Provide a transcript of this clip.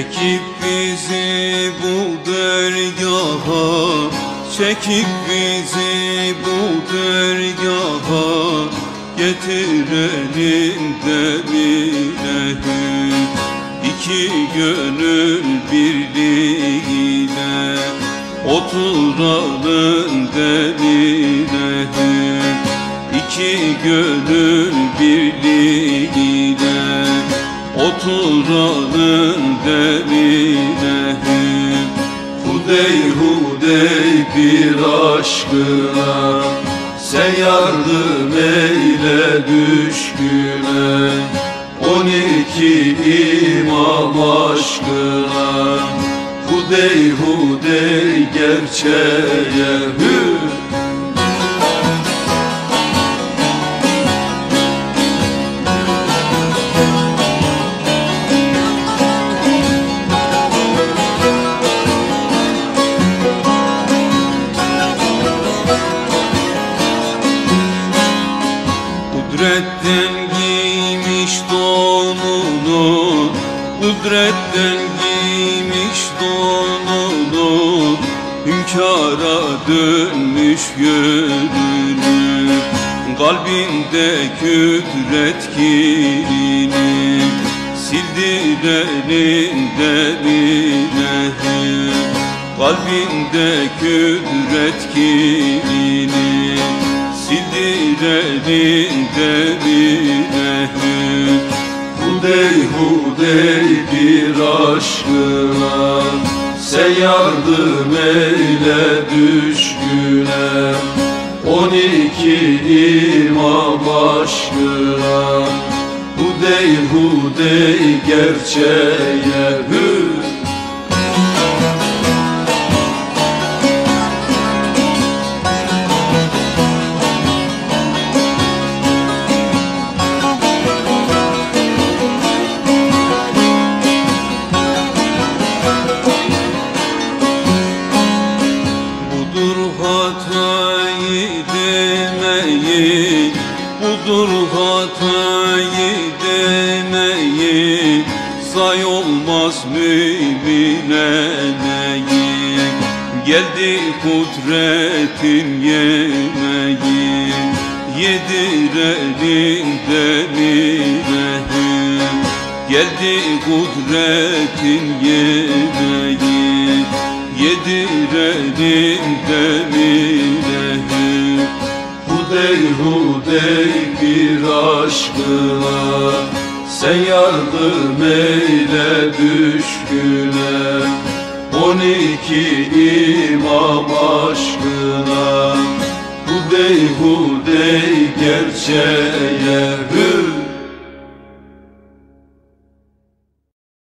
Çekip bizi bu dergaha Çekip bizi bu dergaha Getirelim demine hür İki gönül birliğiyle Oturalım demine hür İki gönül birliğiyle Oturalım demine hür Hudey hudey bir aşkına Sen yardım eyle düşküne. On iki imam aşkına Hudey hudey gerçeğe hür Kudretten giymiş donunu Kudretten giymiş donunu Hünkara dönmüş yönünü Kalbinde küdret kirini Sildirenin demine Kalbinde küdret kirini Sildirenin demine Hudey hudey bir aşkına Sen yardım eyle düşküne On iki imam aşkına Hudey hudey gerçeğe hür demeyi Budur hatayı demeyi Say olmaz mümine neyi Geldi kudretin yemeği. Yedirenin demine Geldi kudretin yemeği Yedirenin demine Hudey hudey bir aşkına. Sen yardım eyle düşküne. On iki imam aşkına. Hudey hudey gerçeğe